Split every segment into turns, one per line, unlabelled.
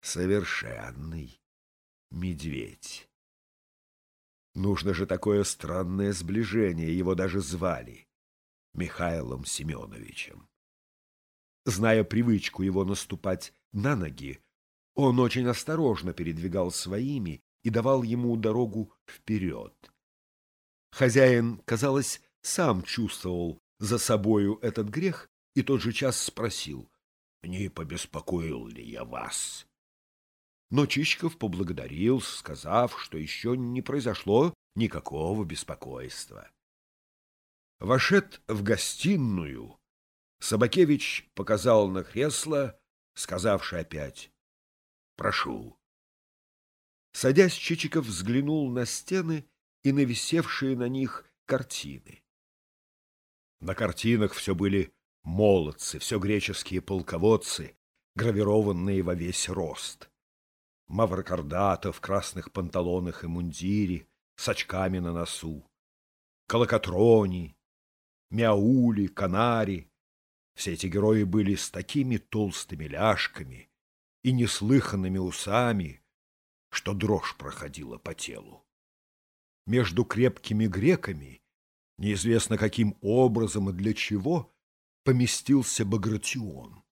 совершенный медведь. Нужно же такое странное сближение, его даже звали Михаилом Семеновичем. Зная привычку его наступать на ноги, он очень осторожно передвигал своими и давал ему дорогу вперед. Хозяин, казалось, сам чувствовал за собою этот грех и тот же час спросил, «Не побеспокоил ли я вас?» Но Чичиков поблагодарил, сказав, что еще не произошло никакого беспокойства. Вошед в гостиную, Собакевич показал на кресло, сказавший опять «Прошу». Садясь, Чичиков взглянул на стены и на висевшие на них картины. На картинах все были молодцы, все греческие полководцы, гравированные во весь рост. Маврокардата в красных панталонах и мундире, с очками на носу, Колокотрони, Мяули, Канари. Все эти герои были с такими толстыми ляжками и неслыханными усами, что дрожь проходила по телу. Между крепкими греками, неизвестно каким образом и для чего, поместился Багратион.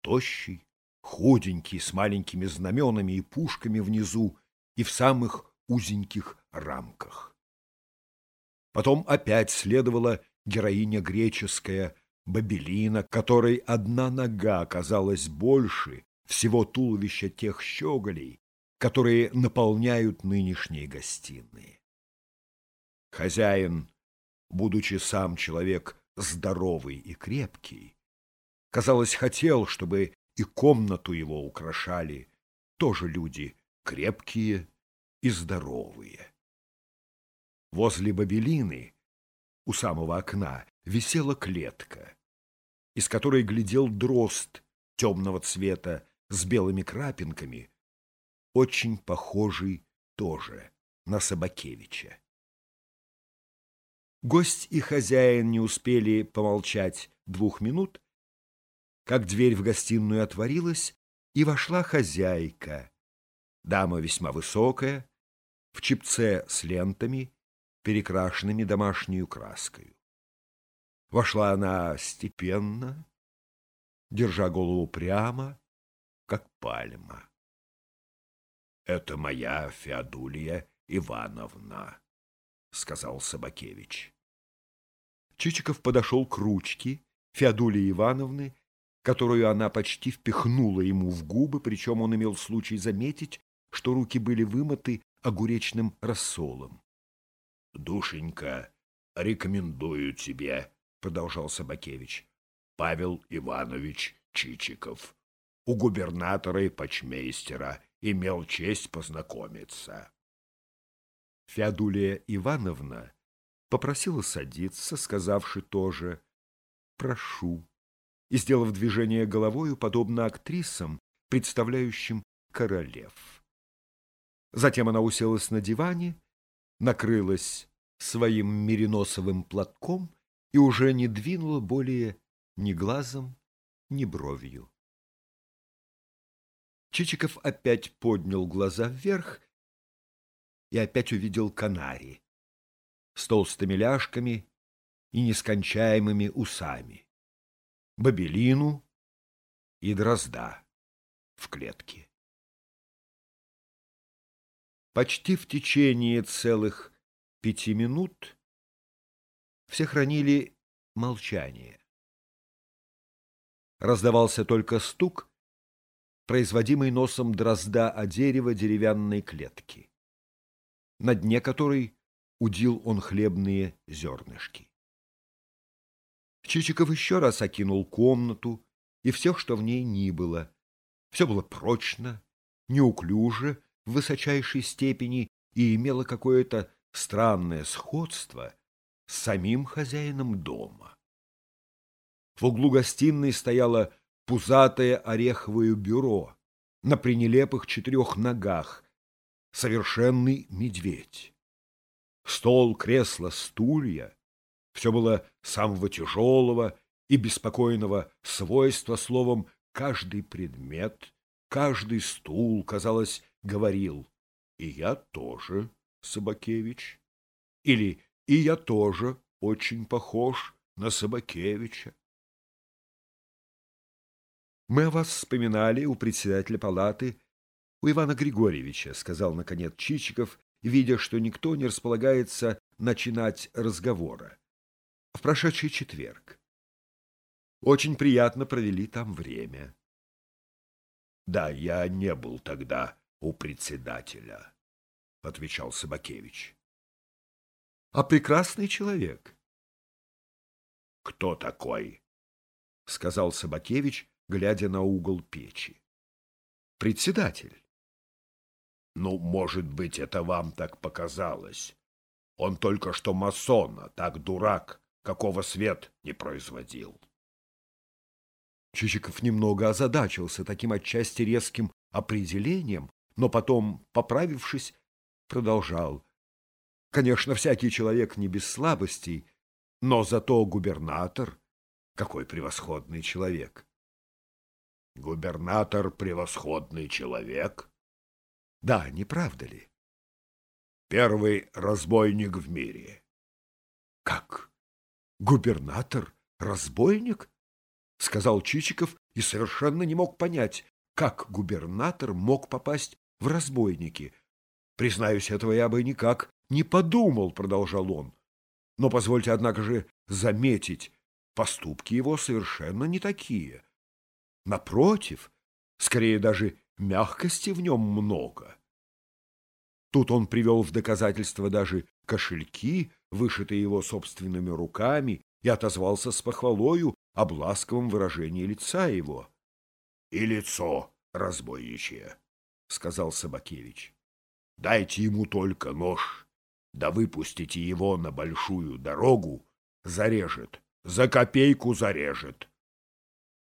Тощий, худенький, с маленькими знаменами и пушками внизу и в самых узеньких рамках. Потом опять следовала героиня греческая Бабелина, которой одна нога оказалась больше всего туловища тех щеголей, которые наполняют нынешние гостиные. Хозяин, будучи сам человек здоровый и крепкий, казалось, хотел, чтобы и комнату его украшали тоже люди крепкие и здоровые. Возле бабелины, у самого окна, висела клетка, из которой глядел дрозд темного цвета с белыми крапинками, очень похожий тоже на Собакевича. Гость и хозяин не успели помолчать двух минут, как дверь в гостиную отворилась, и вошла хозяйка, дама весьма высокая, в чипце с лентами, перекрашенными домашнюю краской. Вошла она степенно, держа голову прямо, как пальма. — Это моя Феодулия Ивановна, — сказал Собакевич. Чичиков подошел к ручке Феодулии Ивановны которую она почти впихнула ему в губы, причем он имел случай заметить, что руки были вымыты огуречным рассолом. — Душенька, рекомендую тебе, — продолжал Собакевич, — Павел Иванович Чичиков. У губернатора и почмейстера имел честь познакомиться. Феодулия Ивановна попросила садиться, сказавши тоже «прошу» и сделав движение головою, подобно актрисам, представляющим королев. Затем она уселась на диване, накрылась своим мериносовым платком и уже не двинула более ни глазом, ни бровью. Чичиков опять поднял глаза вверх и опять увидел канари с толстыми ляжками и нескончаемыми усами. Бабелину и Дрозда в клетке. Почти в течение целых пяти минут все хранили молчание. Раздавался только стук, производимый носом дрозда о дерево деревянной клетки, на дне которой удил он хлебные зернышки. Чичиков еще раз окинул комнату и все, что в ней ни было. Все было прочно, неуклюже, в высочайшей степени и имело какое-то странное сходство с самим хозяином дома. В углу гостиной стояло пузатое ореховое бюро на пренелепых четырех ногах, совершенный медведь. Стол, кресло, стулья все было самого тяжелого и беспокойного свойства, словом, каждый предмет каждый стул, казалось, говорил «И я тоже, Собакевич» или «И я тоже очень похож на Собакевича». Мы о вас вспоминали у председателя палаты, у Ивана Григорьевича, сказал, наконец, Чичиков, видя, что никто не располагается начинать разговора. В прошедший четверг. Очень приятно провели там время. Да, я не был тогда у председателя, отвечал Собакевич. А прекрасный человек. Кто такой? сказал Собакевич, глядя на угол печи. Председатель. Ну, может быть, это вам так показалось. Он только что масона, так дурак, какого свет не производил. Чичиков немного озадачился таким отчасти резким определением, но потом, поправившись, продолжал. Конечно, всякий человек не без слабостей, но зато губернатор — какой превосходный человек. Губернатор — превосходный человек? Да, не правда ли? Первый разбойник в мире. Как? Губернатор? Разбойник? — сказал Чичиков и совершенно не мог понять, как губернатор мог попасть в разбойники. «Признаюсь, этого я бы никак не подумал», — продолжал он. «Но позвольте, однако же, заметить, поступки его совершенно не такие. Напротив, скорее даже мягкости в нем много». Тут он привел в доказательство даже кошельки, вышитые его собственными руками, и отозвался с похвалою об ласковом выражении лица его. — И лицо разбойничье, — сказал Собакевич. — Дайте ему только нож, да выпустите его на большую дорогу, зарежет, за копейку зарежет.